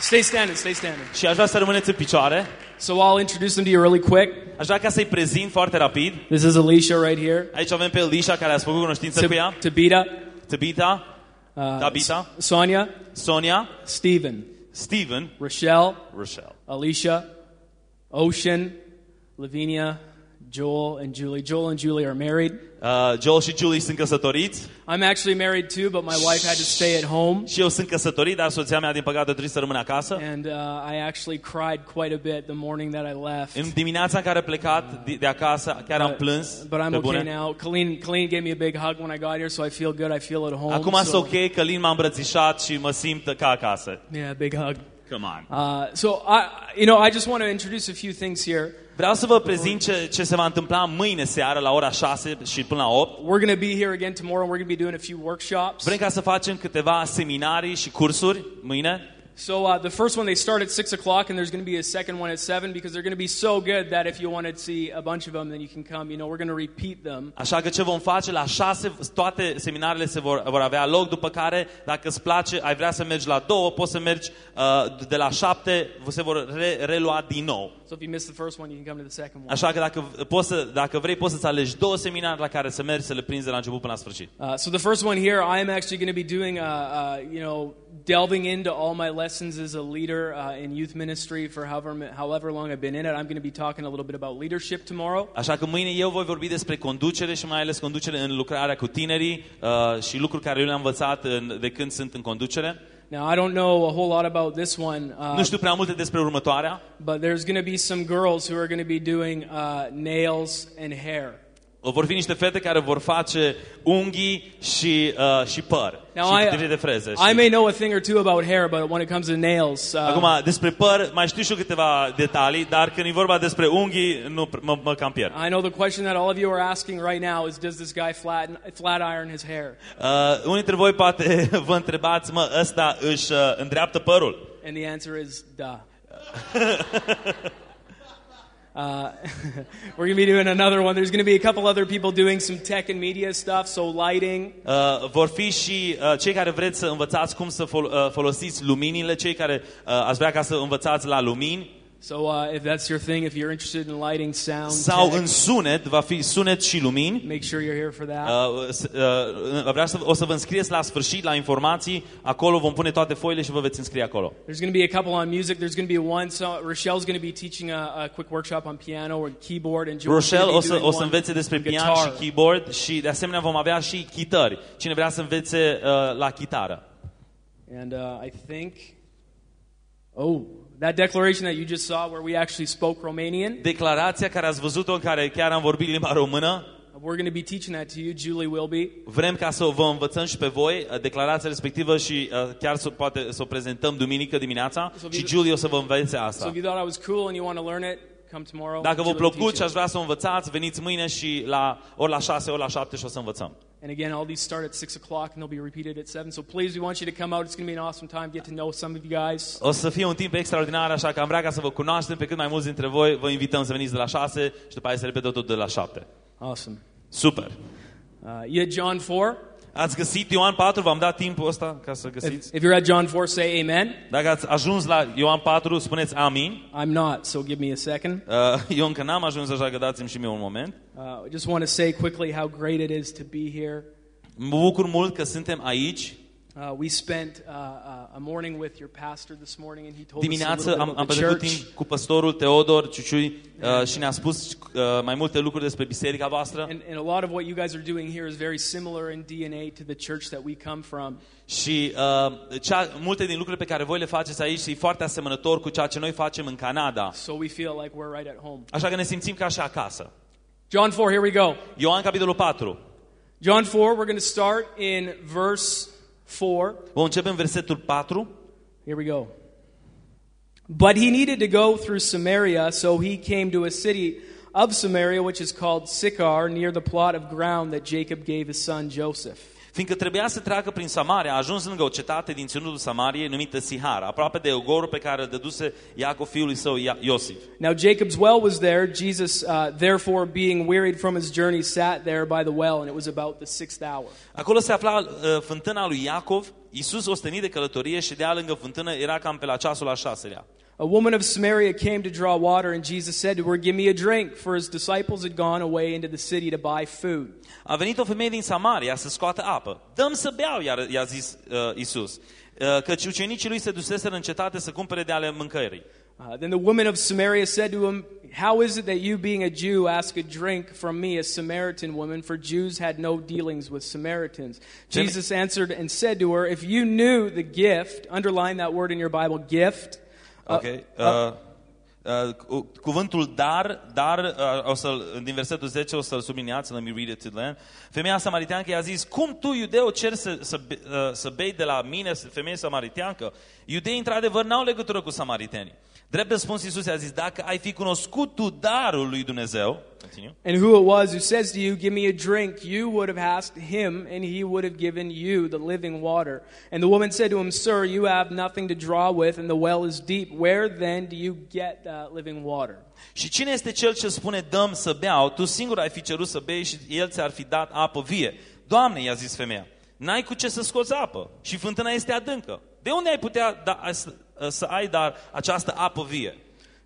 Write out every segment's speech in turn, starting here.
Stay standing, stay standing. Și aș vrea să rămâneți în picioare. So I'll introduce them to you really quick. Aș vrea ca să-i prezint foarte rapid. This is Alicia right here. Aici avem pe Elisha care a făcut cunoștință cu ea. Tabita, Tabita, uh, Tabitha. Sonia, Sonia, Stephen, Steven, Rochelle, Rochelle. Alicia, Ocean, Lavinia, Joel, and Julie. Joel and Julie are married. Uh, Joel și Julie sunt căsătoriți I'm actually married too, but my wife had to stay at home. și eu sunt căsătorit, dar soția mea din păcate trebuie să rămână acasă. And uh, I actually cried quite a bit the morning that I left. În dimineața în care am plecat de, de acasă, chiar am plâns But I'm pe okay bune. now. Colleen, Colleen gave me a big hug when I got here, so I feel good. I feel at home. Acum so, sunt ok, că Lin m-a îmbrățișat și mă simt ca acasă. Yeah, big hug. Come on. Uh, so I, you know, I just want to introduce a few things here. Vreau să vă prezint ce, ce se va întâmpla mâine seară la ora 6 și până la 8. We're going to be here again tomorrow, and we're going to be doing a few workshops. Vrem ca să facem câteva seminarii și cursuri mâine. So uh, the first one they start at six o'clock, and there's going to be a second one at seven because they're going to be so good that if you want to see a bunch of them, then you can come. You know, we're going to repeat them. Așa că ce vom face? La 6 toate seminarele se vor, vor avea loc, după care, dacă îți place, ai vrea să mergi la două, poți să mergi uh, de la 7, se vor re, relua din nou. So if you miss the first one, you can come to the second one. Așa că dacă, poți să, dacă vrei, poți să-ți alegi două seminarii la care să mergi să le prinzi de la început până la sfârșit. Uh, so the first one here, I am actually going to be doing, uh, uh, you know, delving into all my lessons as a leader uh, in youth ministry for however however long I've been in it. I'm going to be talking a little bit about leadership tomorrow. Așa că mâine eu voi vorbi despre conducere și mai ales conducere în lucrarea cu tinerii uh, și lucruri care eu le-am învățat în, de când sunt în conducere. Now I don't know a whole lot about this one, uh, Nu știu prea multe despre următoarea, but there's going to be some girls who are going to be doing uh, nails and hair. Vor fi niște fete care vor face unghii și, uh, și păr Now și I, câtire de freze. I știi? may know a thing or two about hair, but when it comes to nails, uh, Acum, despre păr, mai știu și eu câteva detalii, dar când e vorba despre unghii, nu, mă, mă cam pierd. I know the question that all of you are asking right now is, does this guy flat flat iron his hair? Uh, unii dintre voi poate vă întrebați, mă, ăsta își uh, îndreaptă părul. And the answer is, duh. Uh, we're going to be doing another one. There's going to be a couple other people doing some tech and media stuff, so lighting. Uh, vor fi și uh, cei care vreți să învățați cum să fol- uh, folosiți luminile, cei care uh, vrea ca să învățați la lumini, So uh, if that's your thing, if you're interested in lighting, sound, sau tech, în sunet, va fi sunet și lumini. make sure you're here for that. Uh, s- uh, vreau să, o să vă înscrieți la sfârșit la informații, acolo vom pune toate foile și vă veți înscrie acolo. There's going to be a couple on music. There's going to be one. So Rochelle's going to be teaching a, a quick workshop on piano or keyboard, and Joel's Rochelle going o to be să, doing o să one învețe despre on pian guitar. și keyboard și de asemenea vom avea și chitări. Cine vrea să învețe uh, la chitară. And uh, I think, oh, that declaration that you just saw, where we actually spoke Romanian. Declarația care ați văzut-o în care chiar am vorbit limba română, We're going to be teaching that to you. Julie will be. vrem ca să vă învățăm și pe voi uh, declarația respectivă și uh, chiar să, poate să o prezentăm duminică dimineața So și vi- Julie o să vă învețe So asta. if you thought I was cool and you want to learn it, come tomorrow. Dacă vă Julie will plăcut teach și it. ați vrea să o învățați, veniți mâine și la ori la 6, ori la 7 și o să învățăm. And again, all these start at 6 o'clock and they'll be repeated at 7. So please, we want you to come out. It's going to be an awesome time. Get to know some of you guys. O să fie un timp extraordinar, așa că am vrea ca să vă cunoaștem pe cât mai mulți dintre voi. Vă invităm să veniți de la 6 și după aia să repede tot de la 7. Awesome. Super! Uh, you had John 4. Ați găsit Ioan 4? V-am dat timpul ăsta ca să If, găsiți? if you're at John 4, say amen. Dacă ați ajuns la Ioan 4, spuneți amin. I'm not, so give me a second. Uh, Eu încă n-am ajuns, așa că dați-mi și mie un moment. Uh, I just want to say quickly how great it is to be here. Mă bucur mult că suntem aici. Uh, we spent uh, uh, a morning with your pastor this morning, and he told us a Dimineață little bit am, am about the petrecut church. timp cu pastorul Teodor Ciuciui uh, și ne-a spus uh, mai multe lucruri despre biserica voastră. And, and a lot of what you guys are doing here is very similar in DNA to the church that we come from. Și uh, cea, multe din lucrurile pe care voi le faceți aici e foarte asemănător cu ceea ce noi facem în Canada. So we feel like we're right at home. Așa că ne simțim ca și acasă. John 4, here we go. Ioan, capitolul 4. John 4, we're going to start in verse 4. Vom începe în versetul 4. Here we go. But he needed to go through Samaria, so he came to a city of Samaria, which is called Sychar, near the plot of ground that Jacob gave his son Joseph. Fiindcă trebuia să treacă prin Samaria, a ajuns lângă o cetate din ținutul Samariei numită Sihar, aproape de ogorul pe care îl dăduse Iacov fiului său Ia- Iosif. Now Jacob's well was there. Jesus, uh, therefore, being wearied from his journey, sat there by the well, and it was about the sixth hour. Acolo se afla uh, fântâna lui Iacov, Iisus, ostenit de călătorie, ședea lângă fântână, era cam pe la ceasul al șaselea. A woman of Samaria came to draw water, and Jesus said to her, Give me a drink, for his disciples had gone away into the city to buy food. A venit o femeie din Samaria să scoată apă. Dăm să beau, iar i-a zis uh, Iisus. Uh, căci ucenicii lui se duseseră în cetate să cumpere de ale mâncării. Uh, then the woman of Samaria said to him, How is it that you, being a Jew, ask a drink from me, a Samaritan woman? For Jews had no dealings with Samaritans. Jesus answered and said to her, If you knew the gift, underline that word in your Bible, gift. Uh, Ok. Uh, uh, cu- cuvântul dar, dar, uh, o să din versetul 10 o să-l subliniați, let me read it to them. Femeia samariteancă i-a zis, cum tu, iudeu, ceri să, să, be- uh, să bei de la mine, femeie samariteancă? Iudeii, într-adevăr, n-au legătură cu samaritenii. Drept răspuns, Iisus i-a zis, dacă ai fi cunoscut tu darul lui Dumnezeu, continue, And who it was who says to you, Give me a drink, you would have asked him, and he would have given you the living water. And the woman said to him, Sir, you have nothing to draw with, and the well is deep. Where then do you get that living water? Și cine este cel ce spune, dăm să beau, tu singur ai fi cerut să bei și el ți-ar fi dat apă vie. Doamne, i-a zis femeia, n-ai cu ce să scoți apă și fântâna este adâncă. De unde ai putea da, să, să ai dar această apă vie?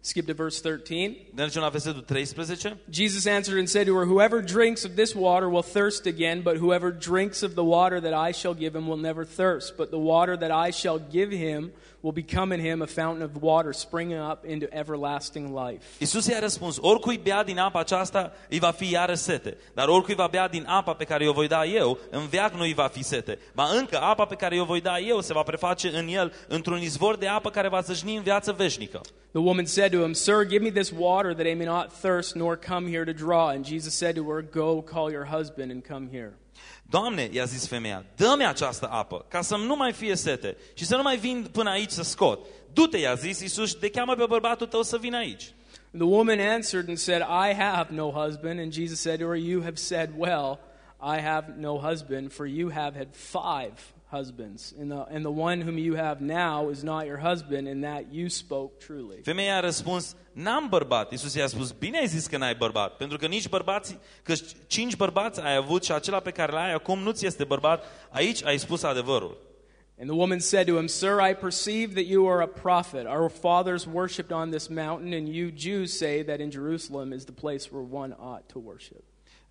Skip to verse 13. Mergem la versetul 13. Jesus answered and said to her, Whoever drinks of this water will thirst again, but whoever drinks of the water that I shall give him will never thirst. But the water that I shall give him will become in him a fountain of water springing up into everlasting life. Iisus i-a răspuns, oricui bea din apa aceasta, îi va fi iară sete. Dar oricui va bea din apa pe care o voi da eu, în veac nu îi va fi sete. Ba încă, apa pe care o voi da eu se va preface în el într-un izvor de apă care va țâșni în viață veșnică. The woman said to him, Sir, give me this water that I may not thirst nor come here to draw. And Jesus said to her, Go call your husband and come here. Doamne, i-a zis femeia, dă-mi această apă, ca să nu mai fie sete și să nu mai vin până aici să scot. Du-te, i-a zis Iisus, te cheamă pe bărbatul tău să vină aici. The woman answered and said, I have no husband. And Jesus said to her, You have said well, I have no husband, for you have had five husbands. And the, and the one whom you have now is not your husband, and that you spoke truly. Femeia a răspuns, n-am bărbat. Iisus i-a spus, bine ai zis că n-ai bărbat, pentru că nici bărbații, că cinci bărbați ai avut și acela pe care l-ai acum nu ți este bărbat, aici ai spus adevărul. And the woman said to him, Sir, I perceive that you are a prophet. Our fathers worshipped on this mountain, and you Jews say that in Jerusalem is the place where one ought to worship.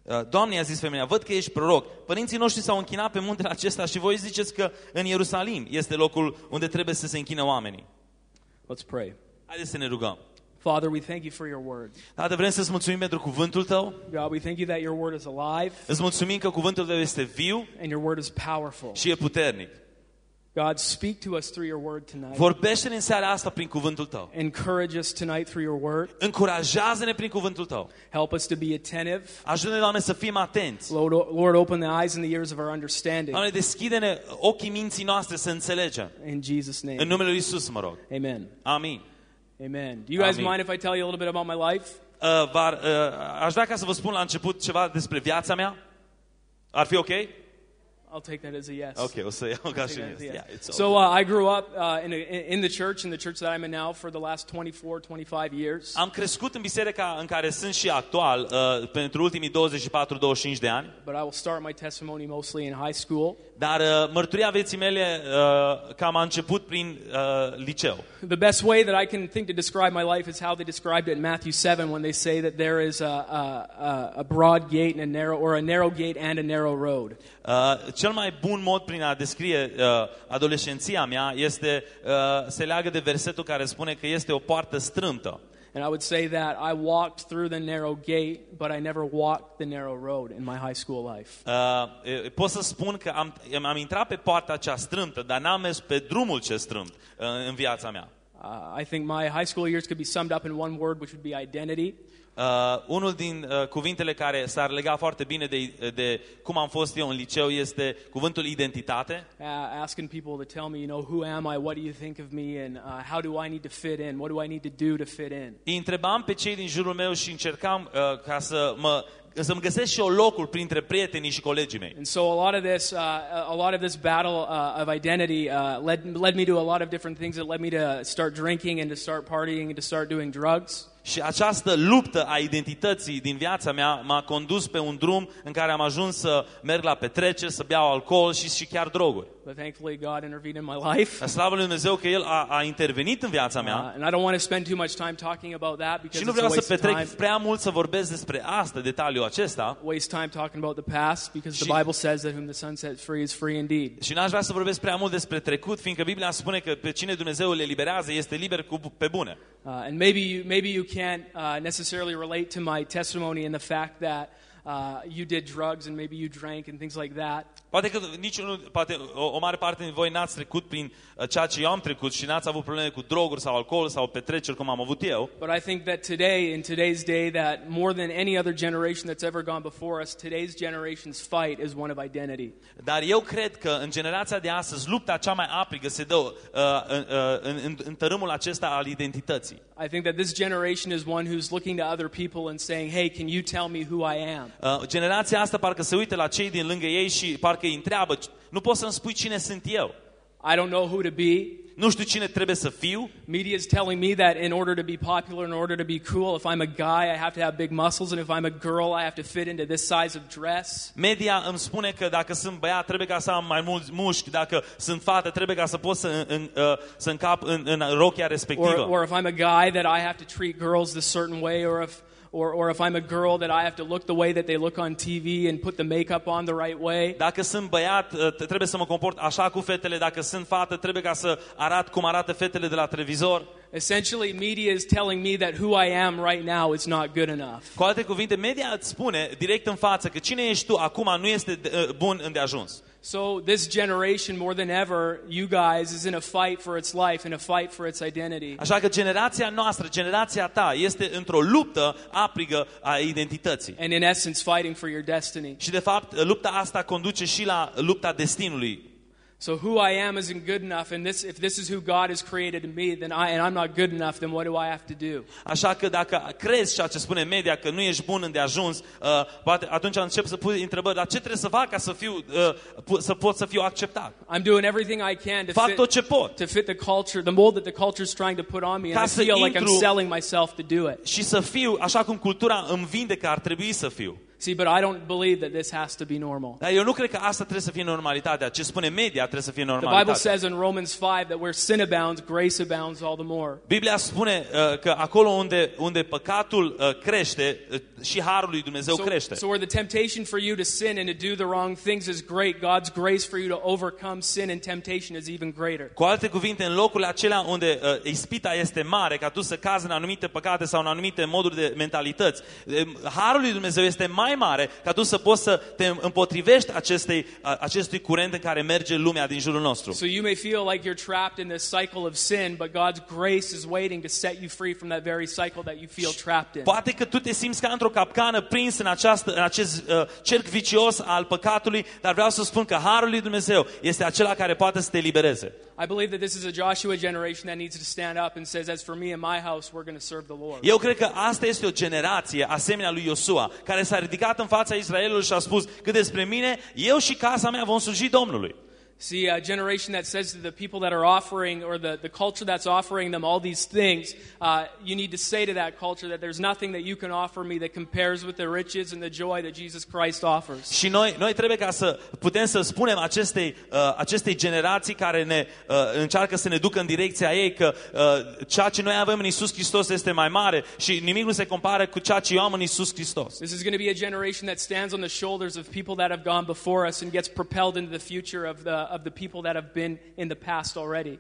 Uh, Doamne, i-a zis femeia, văd că ești proroc. Părinții noștri s-au închinat pe muntele acesta și voi ziceți că în Ierusalim este locul unde trebuie să se închină oamenii. Let's pray. Haideți să ne rugăm. Father, we thank you for your word. Tată, vrem să-ți mulțumim pentru cuvântul tău. God, we thank you that your word is alive Îți mulțumim că cuvântul tău este viu and your word is powerful. și e puternic. God, speak to us through your word tonight. Vorbește-ne în seara asta prin cuvântul tău. Encourage us tonight through your word. Încurajează-ne prin cuvântul tău. Help us to be attentive. Ajută-ne, Doamne, să fim atenți. Lord, Lord, open the eyes and the ears of our understanding. Doamne, deschide-ne ochii minții noastre să înțelegem. In Jesus' În name. numele lui Isus, mă rog. Amen. Amin. Amen. Do you guys Amen. mind if I tell you a little bit about my life? Uh, var, uh, aș vrea ca să vă spun la început ceva despre viața mea. Ar fi ok? I'll take that as a yes. Ok, o să iau ca I'll și take that as a yes. yes. Yeah, it's So okay. uh, I grew up uh, in, a, in the church, in the church that I'm in now, for the last 24, 25 years. Am crescut în biserica în care sunt și actual uh, pentru ultimii 24-25 de ani, But I will start my testimony mostly in high school. Dar uh, mărturia vieții mele uh, cam a început prin uh, liceu. The best way that I can think to describe my life is how they described it in Matthew 7 when they say that there is a, a, a- a broad gate and a narrow, or a narrow gate and a narrow road. Uh, cel mai bun mod prin a descrie uh, adolescenția mea este uh, se leagă de versetul care spune că este o poartă strâmtă. And I would say that I walked through the narrow gate, but I never walked the narrow road in my high school life. Uh, e, pot să spun că am, am intrat pe poarta cea strâmtă, dar n-am mers pe drumul ce strâmt uh, în viața mea. Uh, I think my high school years could be summed up in one word, which would be identity. Uh, unul din uh, cuvintele care s-ar lega foarte bine de, de cum am fost eu în liceu este cuvântul identitate. Uh, asking people to tell me, you know, who am I? What do you think of me? And uh, how do I need to fit in? What do I need to do to fit in? Îi întrebam pe cei din jurul meu și încercam uh, ca să mă să-mi găsesc și locul printre prietenii și colegii mei. And so a lot of this, uh, a lot of this battle uh, of identity uh, led led me to a lot of different things that led me to start drinking and to start partying and to start doing drugs. Și această luptă a identității din viața mea m-a condus pe un drum în care am ajuns să merg la petreceri, să beau alcool și, și chiar droguri. but thankfully God intervened in my life. Slavă lui Dumnezeu că El a, a intervenit în viața Uh, mea and I don't want to spend too much time talking about that because și nu it's a vreau să waste of petrec time. prea mult să vorbesc despre asta, detaliul acesta. Waste time talking about the past because the Și- Bible says that whom the Son sets free is free indeed. Și n-aș vrea să vorbesc prea mult despre trecut, fiindcă Biblia spune că pe cine Dumnezeu le eliberează este liber cu, pe bune. Uh, and maybe you, maybe you can't uh, necessarily relate to my testimony in the fact that uh, you did drugs and maybe you drank and things like that. Poate că niciunul, poate o, o mare parte din voi n-ați trecut prin uh, ceea ce eu am trecut și n-ați avut probleme cu droguri sau alcool sau petreceri cum am avut eu. But I think that today, in today's day, that more than any other generation that's ever gone before us, today's generation's fight is one of identity. Dar eu cred că în generația de astăzi lupta cea mai aprigă se dă uh, în, uh, în, în, în tărâmul acesta al identității. I think that this generation is one who's looking to other people and saying, hey, can you tell me who I am? Uh, generația asta parcă se uită la cei din lângă ei și parcă îi întreabă, nu poți să-mi spui cine sunt eu? I don't know who to be. Nu știu cine trebuie să fiu? Media is telling me that in order to be popular, in order to be cool, if I'm a guy, I have to have big muscles, and if I'm a girl, I have to fit into this size of dress. Media îmi spune că dacă sunt băiat trebuie ca să am mai mulți mușchi, dacă sunt fată trebuie ca să pot să, în, uh, să încap în, în rochia Or, respectivă. or if I'm a guy, that I have to treat girls this certain way, or if, or, or if I'm a girl, that I have to look the way that they look on TV and put the makeup on the right way. Dacă sunt băiat, uh, trebuie să mă comport așa cu fetele, dacă sunt fată, trebuie ca să arat cum arată fetele de la televizor. Essentially, media is telling me that who I am right now is not good enough. Cu alte cuvinte, media îți spune direct în față că cine ești tu acum nu este uh, bun îndeajuns. So, this generation, more than ever, you guys, is in a fight for its life, in a fight for its identity. Așa că generația noastră, generația ta, este într-o luptă aprigă a identității. And in essence, fighting for your destiny. Și de fapt, lupta asta conduce și la lupta destinului. So, who I am isn't good enough, and this, if this is who God has created in me, then I, and I'm not good enough, then what do I have to do? Așa că dacă crezi ceea ce spune media, că nu ești bun îndeajuns, uh, poate atunci încep să pui întrebări, dar ce trebuie să fac ca să, fiu, uh, pu- să pot să fiu acceptat? I'm doing everything I can to Fac fit, tot ce pot. to fit the culture, the mold that the culture is trying to put on me, and Ca I să feel like I'm intru- selling myself to do it. Și să fiu așa cum cultura îmi vinde că ar trebui să fiu. See, but I don't believe that this has to be normal. Dar eu nu cred că asta trebuie să fie normalitatea. Ce spune media trebuie să fie The Bible normalitatea. says in Romans 5 that where sin abounds, grace abounds all the more. Biblia spune uh, că acolo unde, unde păcatul uh, crește, uh, și harul lui Dumnezeu So, crește. so where the temptation for you to sin and to do the wrong things is great, God's grace for you to overcome sin and temptation is even greater. Cu alte cuvinte, în locurile acelea unde uh, ispita este mare, ca tu să cazi în anumite păcate sau în anumite moduri de mentalități, uh, harul lui Dumnezeu este mai mare ca tu să poți să te împotrivești acestei, uh, acestui curent în care merge lumea din jurul nostru. So you may feel like you're trapped in this cycle of sin, but God's grace is waiting to set you free from that very cycle that you feel trapped in. Poate că tu te simți ca într-o capcană prins în, această, în acest uh, cerc vicios al păcatului, dar vreau să spun că harul lui Dumnezeu este acela care poate să te elibereze. I believe that this is a Joshua generation that needs to stand up and says, as for me and my house, we're going to serve the Lord. Eu cred că asta este o generație asemenea lui Iosua, care s-a ridicat în fața Israelului și a spus că despre mine, eu și casa mea vom sluji Domnului. See, a generation that says to the people that are offering, or the, the culture that's offering them all these things, uh, you need to say to that culture that there's nothing that you can offer me that compares with the riches and the joy that Jesus Christ offers. Și noi, noi trebuie ca să putem să spunem acestei, uh, acestei generații care ne uh, încearcă să ne ducă în direcția ei că uh, ceea ce noi avem în Isus Hristos este mai mare și nimic nu se compară cu ceea ce eu am în Isus Hristos. This is going to be a generation that stands on the shoulders of people that have gone before us and gets propelled into the future of the, of the people that have been in the past already.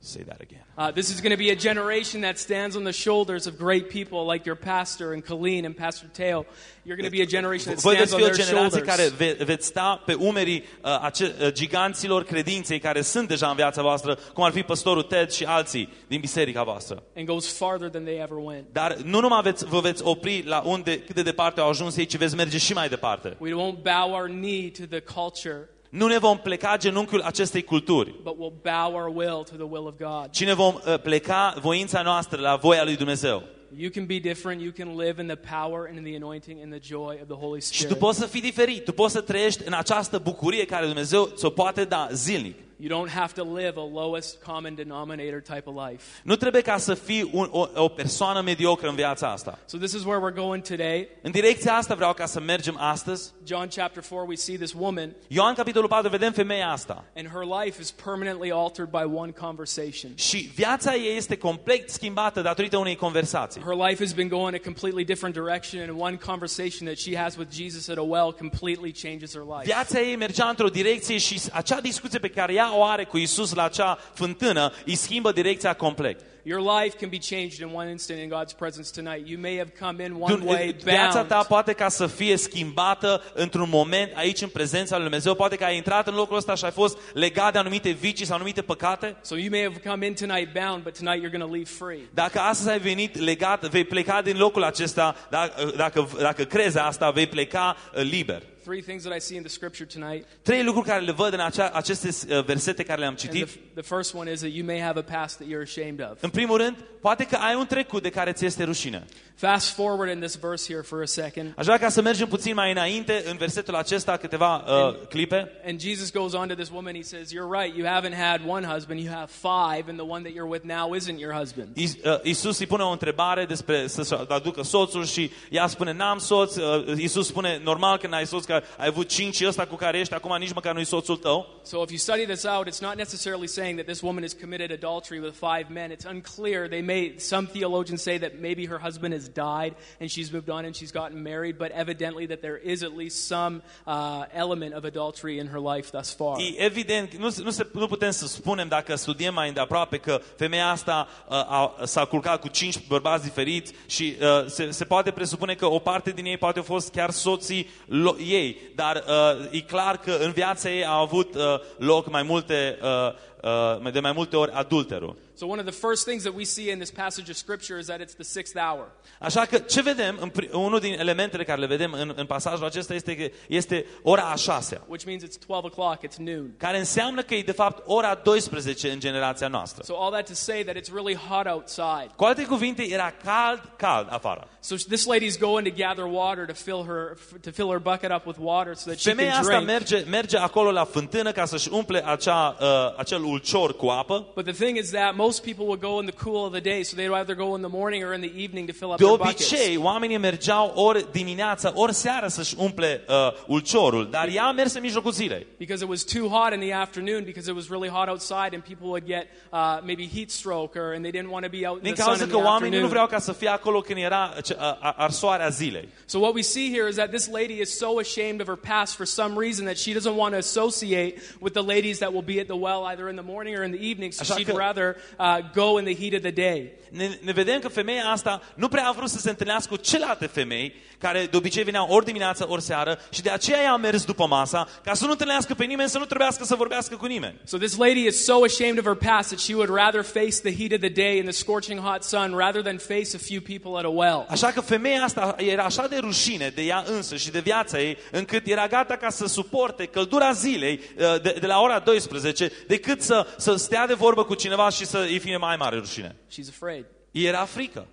Say that again. Uh, this is going to be a generation that stands on the shoulders of great people like your pastor and Colleen and Pastor Teo. You're going to be a generation that stands on their shoulders. care ve, veți sta pe umerii uh, ace, uh, giganților credinței care sunt deja în viața voastră, cum ar fi păstorul Ted și alții din biserica voastră. and goes farther than they ever went. Dar nu numai veți, vă veți opri la unde, cât de departe au ajuns ei, ci veți merge și mai departe. We won't bow our knee to the culture, Nu ne vom pleca genunchiul acestei culturi, but we'll bow our will to the will of God. ci ne vom uh, pleca voința noastră la voia lui Dumnezeu. You can be different. You can live in the power and in the anointing and the joy of the Holy Și tu Spirit. poți să fii diferit, tu poți să trăiești în această bucurie care Dumnezeu ți-o poate da zilnic. You don't have to live a lowest common denominator type of life. Nu trebuie ca să fii un, o, o persoană mediocră în viața asta. So this is where we're going today. În direcția asta vreau ca să mergem astăzi. John chapter 4, we see this woman, Ioan capitolul 4 vedem femeia asta. and her life is permanently altered by one conversation. Și viața ei este complet schimbată datorită unei conversații. Her life has been going a completely different direction, and one conversation that she has with Jesus at a well completely changes her life. Viața ei mergea într-o direcție și acea discuție pe care ea o are cu Isus la acea fântână îi schimbă direcția complet. Your life can be changed in one instant in God's presence tonight. You may have come in one Tu- way, Viața ta bound, poate ca să fie schimbată într-un moment aici în prezența lui Dumnezeu. Poate că ai intrat în locul ăsta și ai fost legat de anumite vicii sau anumite păcate. So you may have come in tonight bound, but tonight you're going to leave free. Dacă astăzi ai venit legat, vei pleca din locul acesta, dacă, dacă, dacă crezi asta, vei pleca uh, liber. Three things that I see in the scripture tonight. Trei lucruri care le văd în acea, aceste uh, versete care le-am And citit. the, the first one is that you may have a past that you're ashamed of. În primul rând, poate că ai un trecut de care ți este rușine. Fast forward in this verse here for a second. Aș vrea ca să mergem puțin mai înainte în versetul acesta câteva uh, clipe. And Jesus goes on to this woman. He says, You're right. You haven't had one husband, you have five, and the one that you're with now isn't your husband. Is- uh, Isus îi pune o întrebare despre să-și aducă soțul și ea spune, n-am soț. Uh, Isus spune, normal că n-ai soț, că ai avut cinci și ăsta cu care ești acum nici măcar nu-i soțul tău. So if you study this out, it's not necessarily saying that this woman has committed adultery with five men. It's unclear. They may some theologians say that maybe her husband has died and she's moved on and she's gotten married, but evidently that there is at least some uh, element of adultery in her life thus far. E evident, nu, nu, se, nu putem să spunem dacă studiem mai îndeaproape că femeia asta uh, a, s-a culcat cu cinci bărbați diferiți și uh, se, se poate presupune că o parte din ei poate au fost chiar soții lo- ei, dar uh, e clar că în viața ei a avut uh, loc mai multe, uh, uh, de mai multe ori adulterul. So one of the first things that we see in this passage of scripture is that it's the sixth hour. Așa că ce vedem, în, pri- unul din elementele care le vedem în, în pasajul acesta este că este ora a șasea, which means it's 12 o'clock, it's noon. care înseamnă că e de fapt ora 12 în generația noastră. So all that to say that it's really hot outside. Cu alte cuvinte, era cald, cald afară. So this lady's going to gather water to fill her to fill her bucket up with water so that she Femeia can asta drink. merge, merge acolo la fântână ca să-și umple acea, uh, acel ulcior cu apă. But the thing is that most people would go in the cool of the day, so they'd either go in the morning or in the evening to fill up De their buckets. obicei, oamenii mergeau ori dimineața, ori seara să-și umple uh, ulciorul, dar ea a mers în mijlocul zilei. Because it was too hot in the afternoon, because it was really hot outside, and people would get uh, maybe heat stroke, or and they didn't want to be out in Din the sun in că the oamenii nu afternoon. vreau ca să fie acolo când era a- arsoarea zilei. So what we see here is that this lady is so ashamed of her past for some reason that she doesn't want to associate with the ladies that will be at the well either in the morning or in the evening. So Așa she'd că- rather uh, go in the heat of the day. Ne, ne vedem că femeia asta nu prea a vrut să se întâlnească cu celelalte femei care de obicei veneau ori dimineața, ori seară și de aceea ea a mers după masa ca să nu întâlnească pe nimeni, să nu trebuiască să vorbească cu nimeni. So this lady is so ashamed of her past that she would rather face the heat of the day in the scorching hot sun rather than face a few people at a well. Așa că femeia asta era așa de rușine de ea însă și de viața ei, încât era gata ca să suporte căldura zilei uh, de, de la ora 12, decât să, să stea de vorbă cu cineva și să îi fie mai mare rușine. She's afraid. Era frică.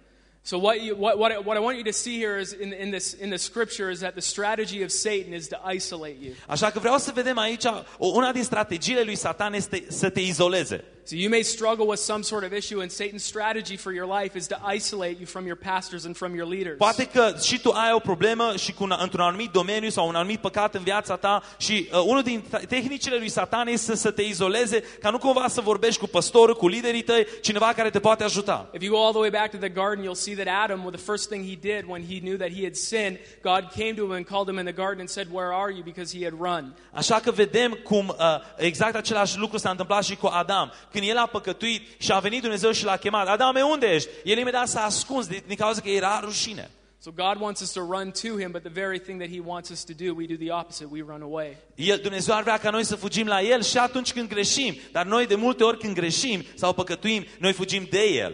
So what, you, what, what, I, what I want you to see here is in, in, this, in the scripture is that the strategy of Satan is to isolate you. Așa că vreau să vedem aici, o, una din strategiile lui Satan este să te izoleze. So you may struggle with some sort of issue, and Satan's strategy for your life is to isolate you from your pastors and from your leaders. Poate că și tu ai o problemă și cu un, într-un anumit domeniu sau un anumit păcat în viața ta și uh, unul din tehnicile lui Satan este să, te izoleze ca nu cumva să vorbești cu păstorul, cu liderii tăi, cineva care te poate ajuta. If you go all the way back to the garden, you'll see that Adam, well, the first thing he did when he knew that he had sinned, God came to him and called him in the garden and said, Where are you? Because he had run. Așa că vedem cum uh, exact același lucru s-a întâmplat și cu Adam. Când el a păcătuit și a venit Dumnezeu și l-a chemat, Adame, unde ești? El imediat s-a ascuns din, din cauza că era rușine. So God wants us to run to him, but the very thing that he wants us to do, we do the opposite. We run away. El, Dumnezeu ar vrea ca noi să fugim la El și atunci când greșim. Dar noi de multe ori când greșim sau păcătuim, noi fugim de El.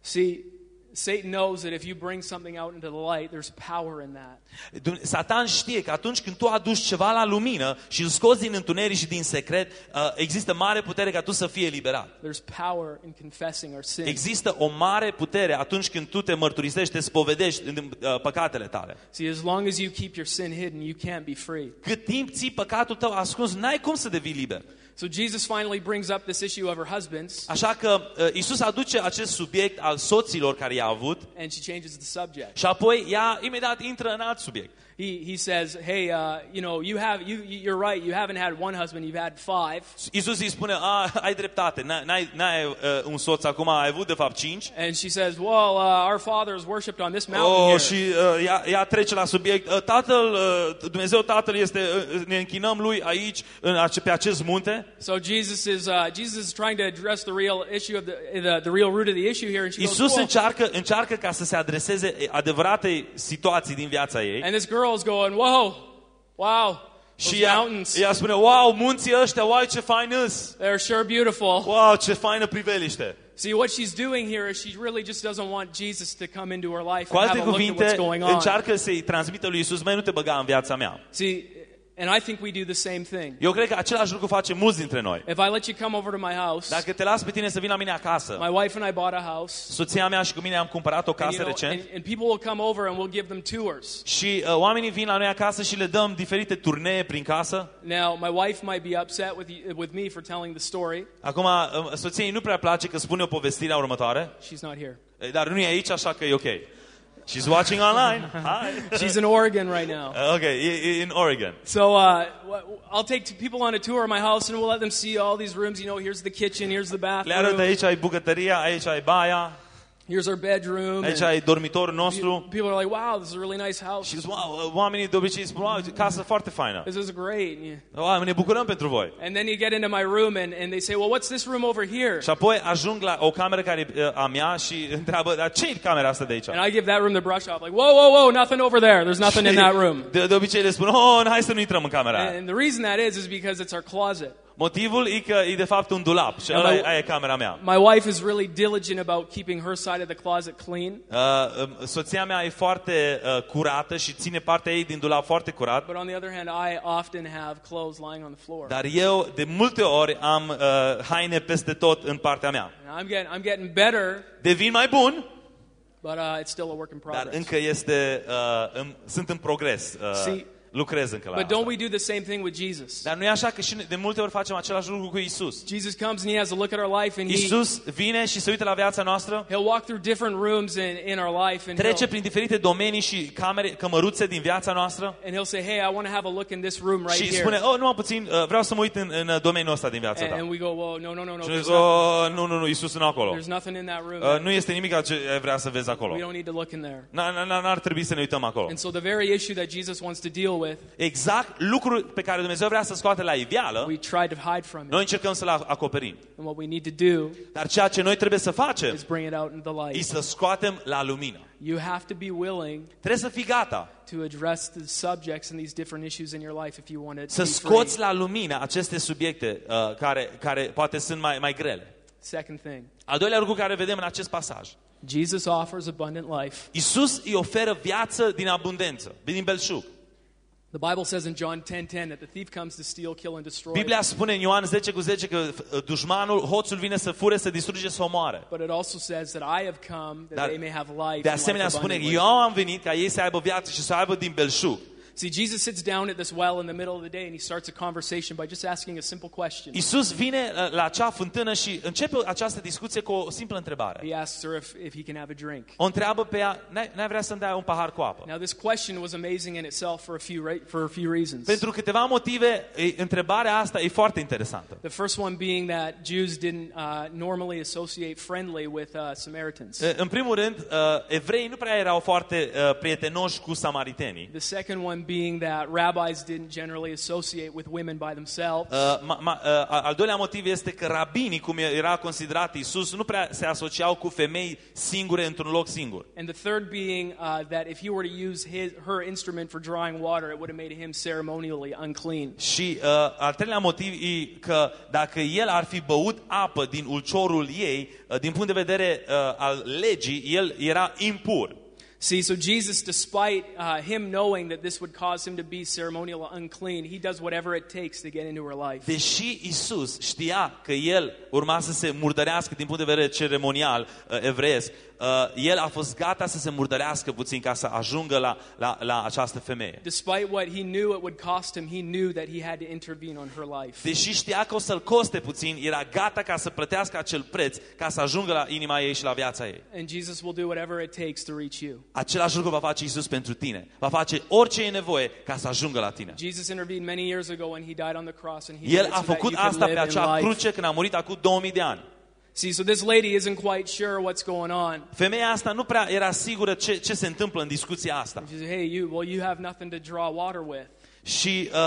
See, Satan knows that if you bring something out into the light, there's power in that. Dum- Satan știe că atunci când tu aduci ceva la lumină și îl scoți din întuneric și din secret, uh, există mare putere ca tu să fii eliberat. There's power in confessing our sin. Există o mare putere atunci când tu te mărturisești, te spovedești în uh, păcatele tale. See, as long as you keep your sin hidden, you can't be free. Cât timp ții păcatul tău ascuns, n-ai cum să devii liber. So Jesus finally brings up this issue of her husbands, Așa că uh, Isus aduce acest subiect al soților care i-a avut and she changes the subject. și apoi ea imediat intră în alt subiect. He, he says, "Hey, uh, you know, you have you you're right. You haven't had one husband. You've had five. Isus îi spune, a, ai dreptate, n-ai, n-ai, n-ai uh, un soț acum, ai avut de fapt cinci. And she says, "Well, uh, our fathers worshipped on this mountain Oh, here." și uh, ea, ea trece la subiect. Uh, tatăl, uh, Dumnezeu Tatăl este, uh, ne închinăm lui aici, în ace, pe acest munte. So Jesus is uh, Jesus is trying to address the real issue of the, the the real root of the issue here, and she goes, Isus "Well," încearcă, încearcă ca să se adreseze adevărate situații din viața ei. and this girl is going, "Whoa, wow, those Și ea, mountains, ea spune, wow, munții ăștia, wow, ce fain îs. they're sure beautiful." Wow, ce faină priveliște. See, what she's doing here is she really just doesn't want Jesus to come into her life Cu and alte have a look at cuvinte, what's going on. încearcă să-i transmită lui Isus, mai nu te băga în viața mea. See, and I think we do the same thing. Eu cred că același lucru face mulți dintre noi. If I let you come over to my house, Dacă te las pe tine să vii la mine acasă, my wife and I bought a house, soția mea și cu mine am cumpărat o and, casă you know, recent and, and people will come over and we'll give them tours. și uh, oamenii vin la noi acasă și le dăm diferite turnee prin casă. Now, my wife might be upset with, you, with me for telling the story. Acum, uh, soției nu prea place că spune o povestirea următoare, She's not here. eh, dar nu e aici, așa că e ok. She's watching online. Hi. She's in Oregon right now. Ok, e in Oregon. So uh, I'll take people on a tour of my house and we'll let them see all these rooms. You know, here's the kitchen, here's the Le arăt bathroom, aici ai bucătăria, aici ai baia, here's our bedroom. aici and ai dormitorul nostru. people are like, wow, this is a really nice house. Și zic, wow, oamenii de obicei spun, wow, casă foarte faină. This is great. And you- Wow, ne bucurăm pentru voi. And then you get into my room and, and they say, well, what's this room over here? Și apoi ajung la o cameră care e uh, a mea și întreabă, dar ce e camera asta de aici? And I give that room the brush off, like, whoa, whoa, whoa, nothing over there. There's nothing in that room. De, de obicei le spun, oh, hai să nu intrăm în camera aia. And the reason that is, is because it's our closet. Motivul e că e de fapt un dulap și Am ăla, mai- e- aia e camera mea. My wife is really diligent about keeping her side of the closet clean. Uh, um, soția mea e foarte uh, curată și ține partea ei din dulap foarte curat, But on the other hand, I often have clothes lying on the floor. dar eu de multe ori am uh, haine peste tot în partea mea. And I'm getting, I'm getting better, Devin mai bun, but uh, it's still a work in dar progress. încă este, uh, în, sunt în progres. Uh, See, lucrez încă la But asta. don't we do the same thing with Jesus? Dar nu e așa că și de multe ori facem același lucru cu Isus. Jesus comes and he has a look at our life and he, Isus vine și se uită la viața noastră, he'll walk through different rooms in, in our life and trece he'll, prin diferite domenii și camere, cămăruțe din viața noastră and he'll say, hey, I want to have a look in this room right și here. spune, oh, numai puțin, uh, vreau să mă uit în, în domeniul ăsta din viața And, ta. and we go, well, no, no, no, no. Și There's, zic, not- oh, nu, nu, nu, Isus nu acolo. there's nothing in that room. Uh, nu este nimic ce vrea să vezi acolo. we don't need to look in there. N- n- n- N-ar trebui să ne uităm acolo. And so the very issue that Jesus wants to deal with, Exact lucrul pe care Dumnezeu vrea să scoate la iveală, we try to hide from noi it. încercăm să-l acoperim. And what we need to do Dar ceea ce noi trebuie să facem is bring it out into the e light. să scoatem la lumină. You have to be willing Trebuie să fii gata to address the subjects and these different issues in your life if you want it să to be free. scoți la lumină aceste subiecte uh, care, care poate sunt mai, mai grele. Second thing, Al doilea lucru care vedem în acest pasaj. Jesus offers abundant life. Isus îi oferă viață din abundență, din belșug. The Bible says in John 10:10 that the thief comes to steal, kill and destroy. Biblia spune în Ioan 10 cu 10 că uh, dușmanul, hoțul vine să fure, să distruge, să omoare. But it also says that I have come that Dar they may have life. de and asemenea life spune, abundantly. eu am venit ca ei să aibă viață și să aibă din belșug. See, Jesus sits down at this well in the middle of the day and he starts a conversation by just asking a simple question. Isus vine uh, la acea fântână și începe această discuție cu o simplă întrebare. He asks her if, if he can have a drink. O întreabă pe ea, n-ai, n-ai vrea să-mi dai un pahar cu apă? Now, this question was amazing in itself for a few, ra- for a few reasons. Pentru câteva motive, e, întrebarea asta e foarte interesantă. The first one being that Jews didn't uh, normally associate friendly with uh, Samaritans. E, În primul rând, uh, evreii nu prea erau foarte uh, prietenoși cu samaritenii. The second one being that rabbis didn't generally associate with women by themselves. Uh, ma, ma, uh, al doilea motiv este că rabinii, cum era considerat Isus, nu prea se asociau cu femei singure într-un loc singur. And the third being uh, that if he were to use his, her instrument for drawing water, it would have made him ceremonially unclean. Și uh, al treilea motiv e că dacă el ar fi băut apă din ulciorul ei, uh, din punct de vedere uh, al legii, el era impur. See, so Jesus, despite uh, him knowing that this would cause him to be ceremonial unclean, he does whatever it takes to get into her life. Deși Isus știa că el urma să se murdărească din punct de vedere ceremonial uh, evreiesc, uh, el a fost gata să se murdărească puțin ca să ajungă la, la, la această femeie. Despite what he knew it would cost him, he knew that he had to intervene on her life. Deși știa că o să-l coste puțin, era gata ca să plătească acel preț ca să ajungă la inima ei și la viața ei. And Jesus will do whatever it takes to reach you. Același lucru va face Isus pentru tine. Va face orice e nevoie ca să ajungă la tine. Jesus intervened many years ago when he died on the cross and he El did it a so that făcut you could asta pe live in acea life. cruce când a murit acum 2000 de ani. See, so this lady isn't quite sure what's going on. Femeia asta nu prea era sigură ce, ce se întâmplă în discuția asta. She says, "Hey, you, well, you have nothing to draw water with." Și uh,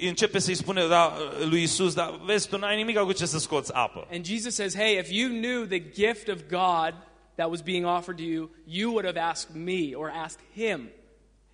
uh, începe să-i spune da, lui Isus, dar vezi, tu n-ai nimic cu ce să scoți apă. And Jesus says, "Hey, if you knew the gift of God that was being offered to you, you would have asked me or asked him."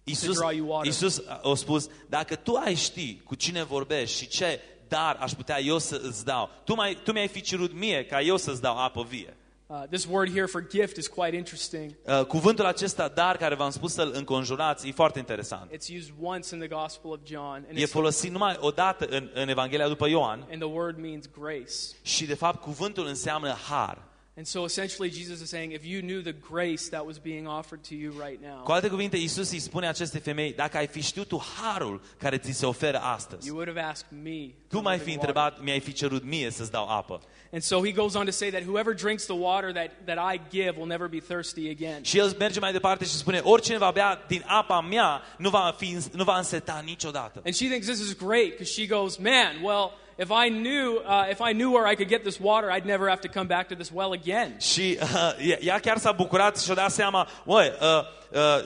Isus, draw you water. Isus a spus, dacă tu ai ști cu cine vorbești și ce dar aș putea eu să îți dau, tu, mai, tu mi-ai fi cerut mie ca eu să-ți dau apă vie. Uh, this word here for gift is quite interesting. Uh, cuvântul acesta, dar, care v-am spus să-l înconjurați, e foarte interesant. It's used once in the Gospel of John, and, E it's, folosit numai o dată în, în Evanghelia după Ioan and the word means grace. și, de fapt, cuvântul înseamnă har. And so essentially, Jesus is saying, if you knew the grace that was being offered to you right now, Cu alte cuvinte, Isus îi spune acestei femei, dacă ai fi știut tu harul care ți se oferă astăzi, you would have asked me. tu for m-ai living fi water. întrebat, mi-ai fi cerut mie să-ți dau apă. And so he goes on to say that whoever drinks the water that, that I give will never be thirsty again. Și el merge mai departe și spune, oricine va bea din apa mea, nu va, fi, nu va înseta niciodată. And she thinks this is great because she goes, man, well, if I knew uh, if I knew where I could get this water, I'd never have to come back to this well again. Și uh, ea chiar s-a bucurat și a dat seama, uai, uh, uh,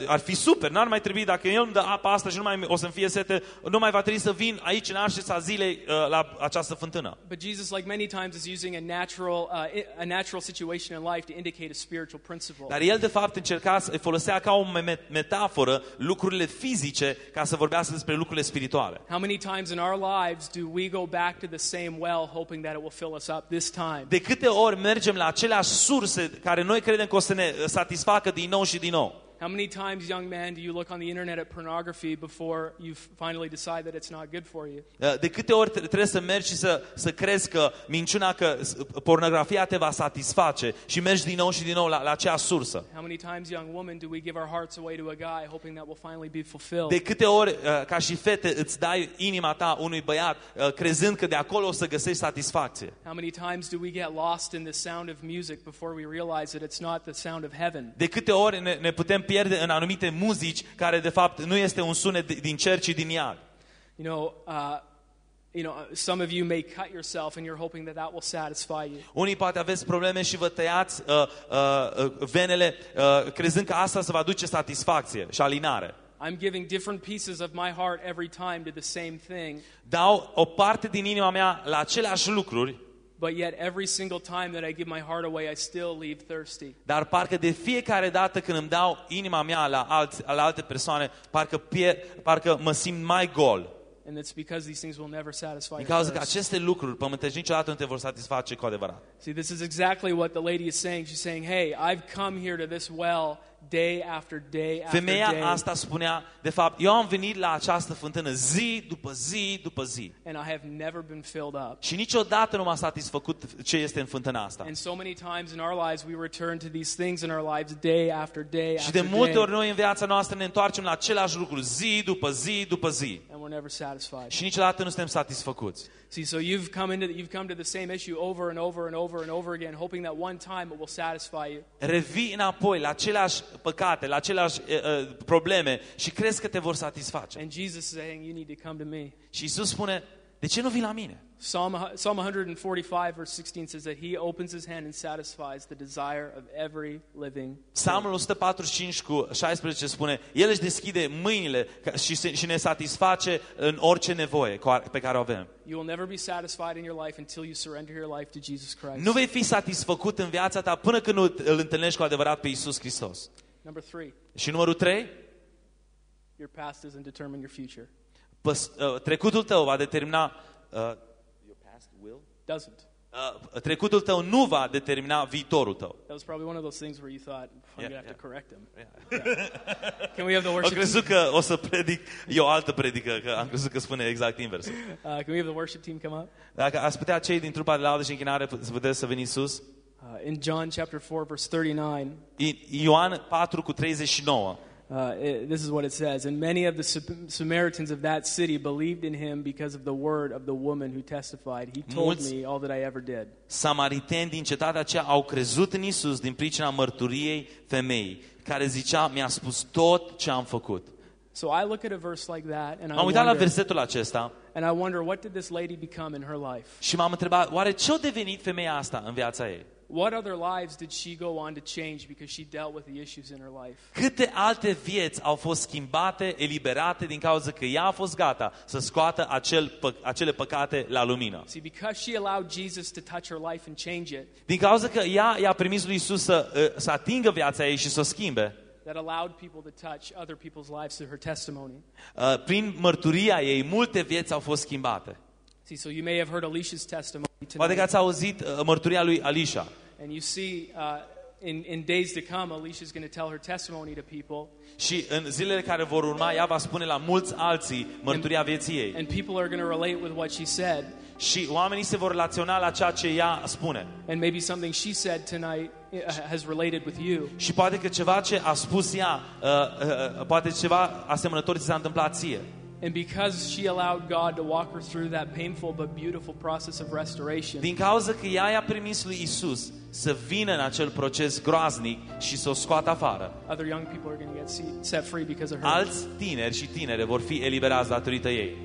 ar fi super, n-ar mai trebui, dacă el îmi dă apa asta și nu mai o să-mi fie sete, nu mai va trebui să vin aici în arșița zilei uh, la această fântână. But Jesus, like many times, is using a natural uh, i- a natural situation in life to indicate a spiritual principle. Dar el, de fapt, încerca să folosea ca o me- metaforă lucrurile fizice ca să vorbească despre lucrurile spirituale. How many times in our lives do we go back to the same well, hoping that it will fill us up this time? De câte ori mergem la aceleași surse care noi credem că o să ne satisfacă din nou și din nou? How many times, young man, do you look on the internet at pornography before you f- finally decide that it's not good for you? Uh, De câte ori tre- trebuie să mergi și să, să crezi că minciuna, că s- pornografia te va satisface și mergi din nou și din nou la, la acea sursă? How many times, young woman, do we give our hearts away to a guy, hoping that will finally be fulfilled? De câte ori, uh, ca și fete, îți dai inima ta unui băiat uh, crezând că de acolo o să găsești satisfacție? How many times do we get lost in the sound of music before we realize that it's not the sound of heaven? De câte ori ne, ne putem pierde în anumite muzici care de fapt nu este un sunet di- din cer, ci din iad? You know, uh, you know, uh, some of you may cut yourself and you're hoping that that will satisfy you. Unii poate aveți probleme și vă tăiați uh, uh, uh, venele uh, crezând că asta să vă aduce satisfacție și alinare. I'm giving different pieces of my heart every time to the same thing, Dau o parte din inima mea la aceleași lucruri, but yet every single time that I give my heart away, I still leave thirsty. dar parcă de fiecare dată când îmi dau inima mea la, alți, la alte persoane, parcă, pier, parcă mă simt mai gol. And it's because these things will never satisfy Din your cauza că thirst. aceste lucruri pământești niciodată nu te vor satisface cu adevărat. See, this is exactly what the lady is saying. She's saying, hey, I've come here to this well day after day after Femeia day, asta spunea, de fapt, eu am venit la această fântână zi după zi după zi. and I have never been filled up. Și niciodată nu m-a satisfăcut ce este în fântâna asta. And so many times in our lives, we return to these things in our lives day after day Și after de multe day, ori noi în viața noastră ne întoarcem la același lucru, zi după zi după zi. and we're never satisfied. Și niciodată nu suntem satisfăcuți. See, so you've come into you've come to the same issue over and over and over and over again, hoping that one time it will satisfy you. Revii înapoi la aceleași păcate, la aceleași uh, uh, probleme și crezi că te vor satisface. And Jesus is saying, "You need to come to me." Și Isus spune, de ce nu vii la mine? Psalm Psalm 145 verse 16 says that He opens His hand and satisfies the desire of every living. Psalmul 145 cu 16 spune, El își deschide mâinile ca- și, se, și ne satisface în orice nevoie cu a- pe care o avem. You will never be satisfied in your life until you surrender your life to Jesus Christ. Nu vei fi satisfăcut în viața ta până când nu îl întâlnești cu adevărat pe Isus Hristos. Number three, Și numărul 3, your past doesn't determine your future. păs, uh, trecutul tău va determina uh, Doesn't. Uh, trecutul tău nu va determina viitorul tău. That was probably one of those things where you thought, I'm Yeah, going to have yeah. to correct him. Can we have the Am worship team? crezut că o să predic eu o altă predică, că am crezut că spune exact invers. Uh, can we have the worship team come up? Dacă ați putea cei din trupa de laudă și închinare să puteți să veniți sus. Uh, in John chapter 4, verse 39, I- Ioan 4 cu 39. uh, it- this is what it says. And many of the Sam- Samaritans of that city believed in him because of the word of the woman who testified. He told Mulți- me all that I ever did. Samariteni din cetatea aceea au crezut în Isus din pricina mărturiei femeii, care zicea, mi-a spus tot ce am făcut. So I look at a verse like that and I, Am uitat la wonder, versetul acesta and I wonder, what did this lady become in her life? și m-am întrebat, oare ce-a devenit femeia asta în viața ei? What other lives did she go on to change because she dealt with the issues in her life? Câte alte vieți au fost schimbate, eliberate din cauza că ea a fost gata să scoată acel, pă- acele păcate la lumină. See, because she allowed Jesus to touch her life and change it, Din cauza că ea i-a permis lui Isus să, uh, să atingă viața ei și să o schimbe, that allowed people to touch other people's lives through her testimony. uh, prin mărturia ei, multe vieți au fost schimbate. See, so you may have heard Alicia's testimony Poate tonight. că ați auzit uh, mărturia lui Alisha. And you see, uh, in, in days to come, Alicia's going to tell her testimony to people, Și în zilele care vor urma, ea va spune la mulți alții mărturia vieții ei. and people are going to relate with what she said. Și oamenii se vor relaționa la ceea ce ea spune. And maybe something she said tonight uh, has related with you. Și poate că ceva ce a spus ea, uh, uh, uh, poate ceva asemănător ți s-a întâmplat ție. And because she allowed God to walk her through that painful but beautiful process of restoration, Din cauza că ea i-a permis lui Isus să vină în acel proces groaznic și să o scoată afară. other young people are going to get see- set free because of her. Alți tineri și tinere vor fi eliberați datorită ei.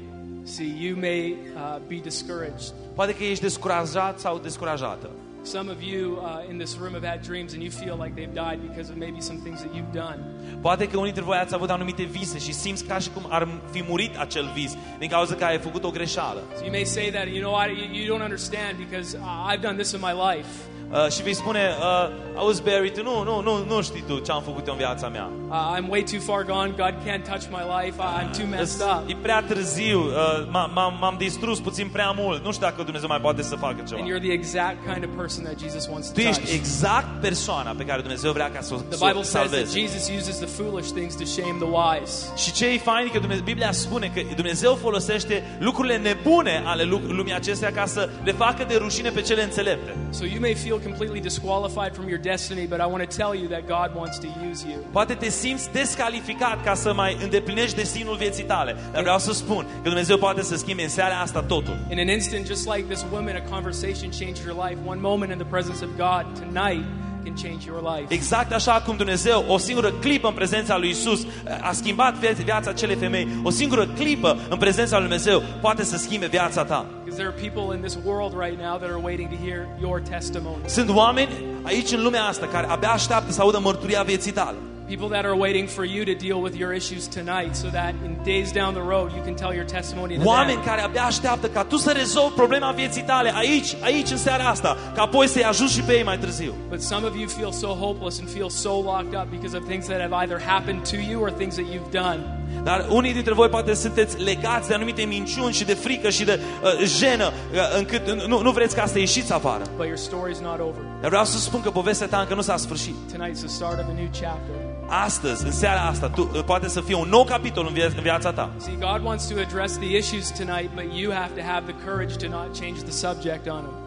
See, you may uh, be discouraged. Poate că ești descurajat sau descurajată. Some of you uh, in this room have had dreams and you feel like they've died because of maybe some things that you've done. Poate că unii dintre voi ați avut anumite vise și simți ca și cum ar fi murit acel vis din cauza că ai făcut o greșeală. So you may say that, you know, I, you- you don't understand because uh, I've done this in my life. Uh, și vei spune, uh, auzi Barry, tu nu, nu, nu, nu știi tu ce am făcut eu în viața mea. Uh, I'm way too far gone. God can't touch my life. I, I'm too messed up. E prea târziu, uh, m- m-am, m-am distrus puțin prea mult. Nu știu dacă Dumnezeu mai poate să facă ceva. And you're the exact kind of person that Jesus wants to Tu ești touch. exact persoana pe care Dumnezeu vrea ca să o, The să Bible o says that salveze. Jesus uses the foolish things to shame the wise. Și ce e fain e că Dumnezeu, Biblia spune că Dumnezeu folosește lucrurile nebune ale lu- lumii acestea ca să le facă de rușine pe cele înțelepte. So you may feel completely disqualified from your destiny, but I want to tell you that God wants to use you. Poate te simți descalificat ca să mai îndeplinești destinul vieții tale. Dar vreau să spun că Dumnezeu poate să schimbe în seara asta totul. In an instant, just like this woman, a conversation changed her life. One moment in the presence of God tonight can change your life. Exact așa cum Dumnezeu, o singură clipă în prezența lui Isus a schimbat vie- viața acelei femei. O singură clipă în prezența lui Dumnezeu poate să schimbe viața ta. Because there are people in this world right now that are waiting to hear your testimony. Sunt oameni aici în lumea asta care abia așteaptă să audă mărturia vieții tale. People that are waiting for you to deal with your issues tonight so that in days down the road you can tell your testimony to Oameni them. care abia așteaptă ca tu să rezolvi problema vieții tale aici, aici în seara asta, ca apoi să-i ajuți și pe ei mai târziu. But some of you feel so hopeless and feel so locked up because of things that have either happened to you or things that you've done. Dar unii dintre voi poate sunteți legați de anumite minciuni și de frică și de uh, jenă, uh, încât nu, nu vreți ca să ieșiți afară. But your story's not over. Dar vreau să spun că povestea ta încă nu s-a sfârșit. Tonight's the start of a new chapter. Astăzi, în seara asta, tu, uh, poate să fie un nou capitol în, via- în viața ta. See, God wants to address the issues tonight, but you have to have the courage to not change the subject on them.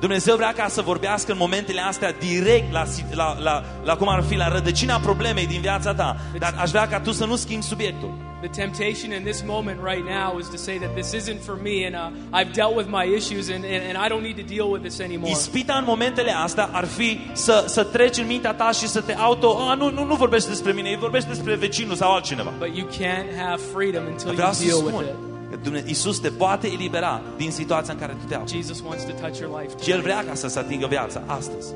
Dumnezeu vrea ca să vorbească în momentele astea direct la, si- la, la, la cum ar fi, la rădăcina problemei din viața ta. Dar aș vrea ca tu să nu schimbi subiectul. The temptation in this moment right now is to say that this isn't for me and uh, I've dealt with my issues and, and, and I don't need to deal with this anymore. Ispita în momentele astea ar fi să, să treci în mintea ta și să te auto... A, nu, nu, nu vorbești despre mine, vorbești despre vecinul sau altcineva. But you can't have freedom until you Vreau să deal with spun it. Că Dumnezeu, Iisus te poate elibera din situația în care tu te afli. Jesus wants to touch your life. Și El vrea ca să se atingă viața astăzi.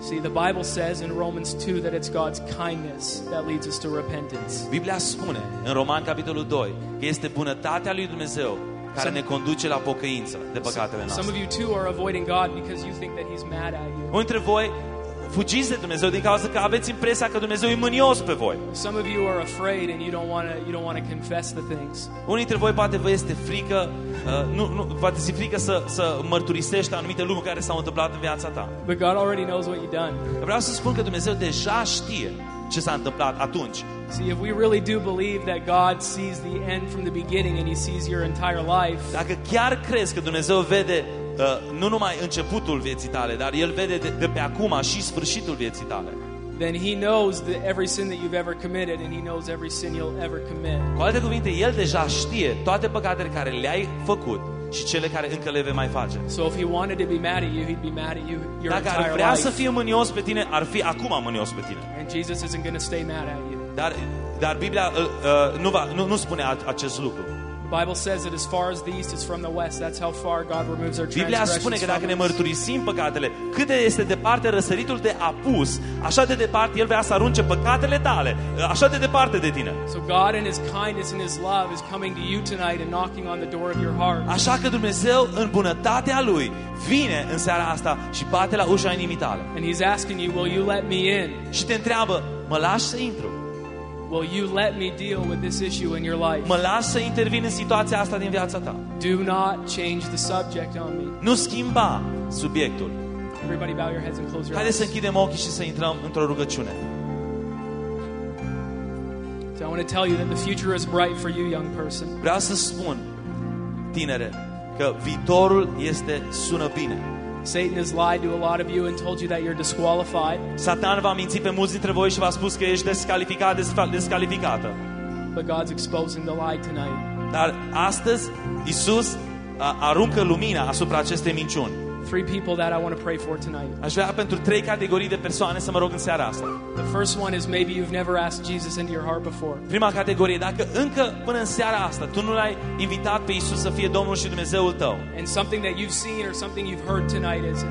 See, the Bible says in Romans 2 that it's God's kindness that leads us to repentance. Biblia spune în Roman capitolul 2 că este bunătatea lui Dumnezeu care ne conduce la pocăință de păcatele Some noastre. of you too are avoiding God because you think that He's mad at you. Unul dintre voi fugiți de Dumnezeu din cauza că aveți impresia că Dumnezeu e mânios pe voi. Some of you are afraid and you don't want to you don't want to confess the things. Unii dintre voi poate vă este frică, uh, nu, nu, poate ți frică să, să mărturisești anumite lucruri care s-au întâmplat în viața ta. But God already knows what you've done. Vreau să spun că Dumnezeu deja știe ce s-a întâmplat atunci. See, if we really do believe that God sees the end from the beginning and he sees your entire life, Dacă chiar crezi că Dumnezeu vede uh, nu numai începutul vieții tale, dar El vede de, de pe acum și sfârșitul vieții tale. then he knows that every sin that you've ever committed and he knows every sin you'll ever commit. Cu alte cuvinte, El deja știe toate păcatele care le-ai făcut și cele care încă le vei mai face. So if he wanted to be mad at you, he'd be mad at you your Dacă ar entire vrea să life. fie mânios pe tine, ar fi acum mânios pe tine. And Jesus isn't going to stay mad at you. Dar, dar Biblia uh, uh, nu, va, nu, nu spune a- acest lucru. The Bible says that as far as the east is from the west, that's how far God removes our Biblia spune transgressions că dacă ne from us. mărturisim păcatele, cât de este departe răsăritul de apus, așa de departe El vrea să arunce păcatele tale, așa de departe de tine. So God in his kindness and his love is coming to you tonight and knocking on the door of your heart. Așa că Dumnezeu, în bunătatea Lui, vine în seara asta și bate la ușa inimii tale. And he's asking you, will you let me in? Și te întreabă, mă lași să intru? Will you let me deal with this issue in your life? Mă lași să intervin în situația asta din viața ta? Do not change the subject on me. Nu schimba subiectul. Everybody bow your heads and close your Haideți să eyes. închidem ochii și să intrăm într-o rugăciune. So I want to tell you that the future is bright for you, young person. Vreau să spun, tinere, că viitorul este sună bine. Satan has lied to a lot of you and told you that you're disqualified, Satan va minți pe mulți dintre voi și v-a spus că ești descalificat, desfa- descalificată. but God's exposing the lie tonight. Dar astăzi, Isus a, aruncă lumina asupra acestei minciuni. Three people that I want to pray for tonight. Aș vrea pentru trei categorii de persoane să mă rog în seara asta. The first one is maybe you've never asked Jesus into your heart before. Prima categorie, dacă încă până în seara asta tu nu l-ai invitat pe Isus să fie Domnul și Dumnezeul tău And something that you've seen or something you've heard tonight is, uh,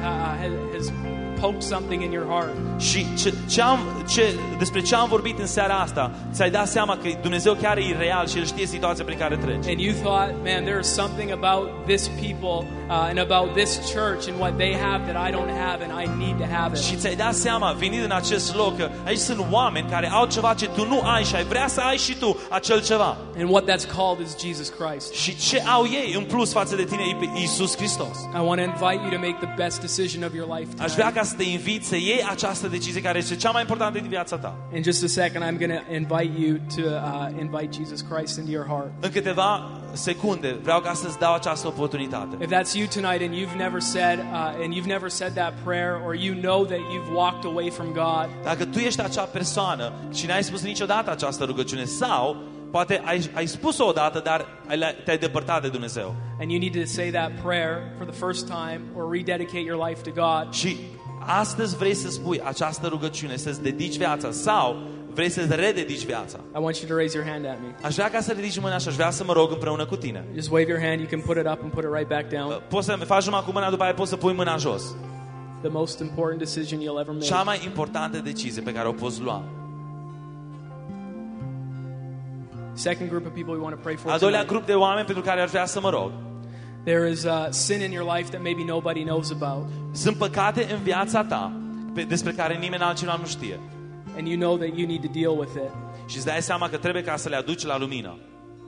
has, has poked something in your heart. și ce, ce am, ce, despre ce am vorbit în seara asta, ți-ai dat seama că Dumnezeu chiar e real și El știe situația prin care treci. And you thought, man, there's something about this people uh, and about this church and what they have that I don't have and I need to have Și it. ți-ai dat seama, venind în acest loc, că aici sunt oameni care au ceva ce tu nu ai și ai vrea să ai și tu acel ceva. And what that's called is Jesus Christ. Și ce au ei în plus față de tine e pe Iisus Hristos. I want to invite you to make the best decision of your life Aș vrea tonight. ca să te invit să iei această decizie care este cea mai importantă din viața ta. In just a second, I'm going to invite you to uh, invite Jesus Christ into your heart. În câteva secunde vreau ca să-ți dau această oportunitate. If that's you tonight and you've never said uh, and you've never said that prayer or you know that you've walked away from God, Dacă tu ești acea persoană și n-ai spus niciodată această rugăciune sau poate ai, ai spus-o odată, dar ai, te-ai depărtat de Dumnezeu. and you need to say that prayer for the first time or rededicate your life to God, Și astăzi vrei să spui această rugăciune, să-ți dedici viața sau vrei să-ți rededici viața. I want you to raise your hand at me. Aș vrea ca să ridici mâna și aș vrea să mă rog împreună cu tine. Just wave your hand. You can put it up and put it right back down. Poți să faci numai cu mâna, după aia poți să pui mâna jos. The most important decision you'll ever make. Cea mai importantă decizie pe care o poți lua. Second group of people we want to pray for. Al doilea tonight. grup de oameni pentru care aș vrea să mă rog. There is uh, sin in your life that maybe nobody knows about, Sunt păcate în viața ta pe- despre care nimeni altcineva nu știe. and you know that you need to deal with it. Și îți dai seama că trebuie ca să le aduci la lumină.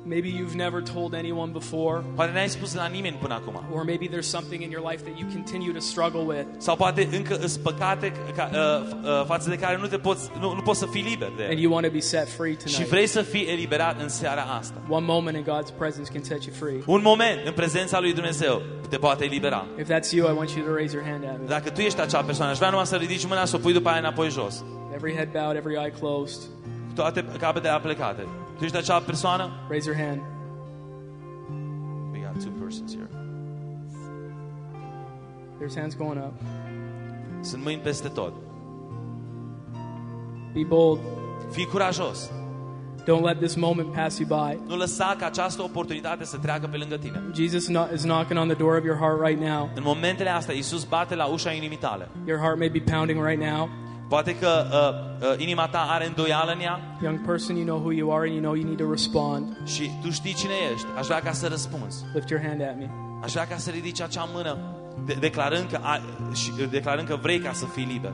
Maybe you've never told anyone before, Poate n-ai spus la nimeni până acum. or maybe there's something in your life that you continue to struggle with. Sau poate încă îți păcate ca, uh, uh, față de care nu, te poți, nu, nu poți să fii liber de and ele. you want to be set free Și tonight. vrei să fii eliberat în seara asta. One moment in God's presence can set you free. Un moment în prezența lui Dumnezeu te poate elibera. If that's you, I want you to raise your hand at me. Dacă tu ești acea persoană, aș vrea numai să ridici mâna și să o pui după aia înapoi jos. Every head bowed, every eye closed. Cu toate capetele aplecate. Tu ești acea persoană? Raise your hand. We got two persons here. There's hands going up. Sunt mâini peste tot. Be bold. Fii curajos. Don't let this moment pass you by. Nu lăsa ca această oportunitate să treacă pe lângă tine. Jesus is knocking on the door of your heart right now. În momentele astea, Iisus bate la ușa inimii tale. Your heart may be pounding right now. Poate că uh, uh, inima ta are îndoială în ea. Young person, you know who you are and you know you need to respond. Și tu știi cine ești. Aș vrea ca să răspunzi. Lift your hand at me. Aș vrea ca să ridici acea mână de declarând, că a, și, uh, declarând că vrei ca să fii liber.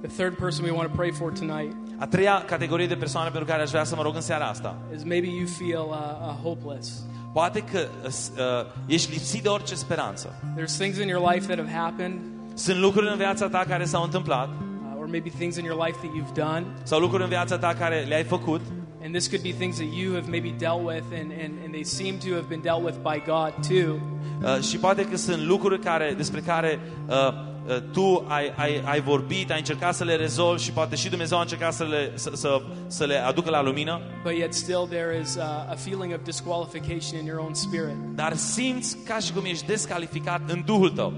The third person we want to pray for tonight. A treia categorie de persoane pentru care aș vrea să mă rog în seara asta. Is maybe you feel uh, uh hopeless. Poate că uh, uh, ești lipsit de orice speranță. There's things in your life that have happened, Sunt lucruri în viața ta care s-au întâmplat uh, or maybe things in your life that you've done. sau lucruri în viața ta care le-ai făcut And this could be things that you have maybe dealt with, and, and, and they seem to have been dealt with by God too. uh, și poate că sunt lucruri care, despre care uh, uh, tu ai, ai, ai vorbit, ai încercat să le rezolvi și poate și Dumnezeu a încercat să le, să, să, să le aducă la lumină, But yet, still, there is uh, a feeling of disqualification in your own spirit, dar simți ca și cum ești descalificat în Duhul tău.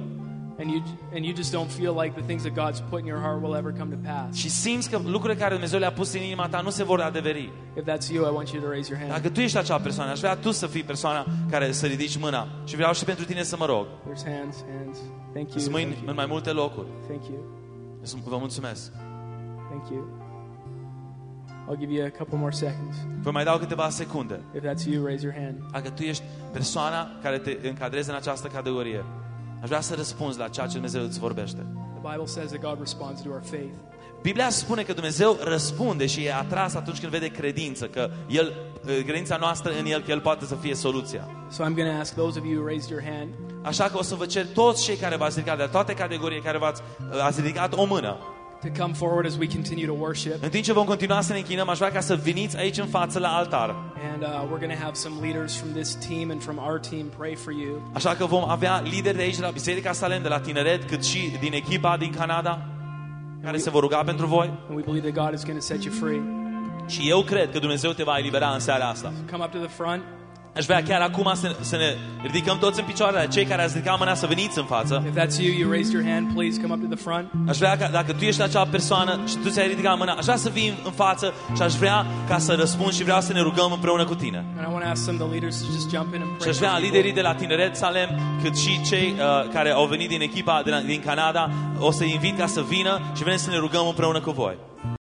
and you and you just don't feel like the things that God's put in your heart will ever come to pass. Și simți că lucrurile care Dumnezeu le-a pus în inima ta nu se vor adeveri. If that's you, I want you to raise your hand. Dacă tu ești acea persoană, aș vrea tu să fii persoana care să ridici mâna. Și vreau și pentru tine să mă rog. There's hands, hands. Thank you. Sunt mâini Thank în you. mai multe locuri. Thank you. Vă mulțumesc. Thank you. I'll give you a couple more seconds. Vă mai dau câteva secunde. If that's you, raise your hand. Dacă tu ești persoana care te încadrezi în această categorie, aș vrea să răspunzi la ceea ce Dumnezeu îți vorbește. The Bible says that God responds to our faith. Biblia spune că Dumnezeu răspunde și e atras atunci când vede credință, că el, credința noastră în El, că El poate să fie soluția. So I'm going to ask those of you who raised your hand Așa că o să vă cer toți cei care v-ați ridicat, de la toate categoriile care v-ați ați ridicat o mână, to come forward as we continue to worship. în timp ce vom continua să ne închinăm, aș vrea ca să veniți aici în față la altar. And uh, we're going to have some leaders from this team and from our team pray for you. Așa că vom avea lideri de aici de la Biserica Salem, de la tineret, cât și din echipa din Canada, care se vor ruga pentru voi. And we believe that God is going to set you free. Și eu cred că Dumnezeu te va elibera în seara asta. Come up to the front. Aș vrea chiar acum să, să ne ridicăm toți în picioare, cei care ați ridicat mâna să veniți în față. If that's you, you raised your hand, please come up to the front. Aș vrea ca, dacă tu ești acea persoană și tu ți-ai ridicat mâna, aș vrea să vii în față și aș vrea ca să răspunzi și vreau să ne rugăm împreună cu tine. And I want to ask some of the leaders to just jump in and Și pray aș for vrea people. liderii de la Tineret Salem, cât și cei uh, care au venit din echipa de la, din Canada, o să-i invit ca să vină și vrem să ne rugăm împreună cu voi.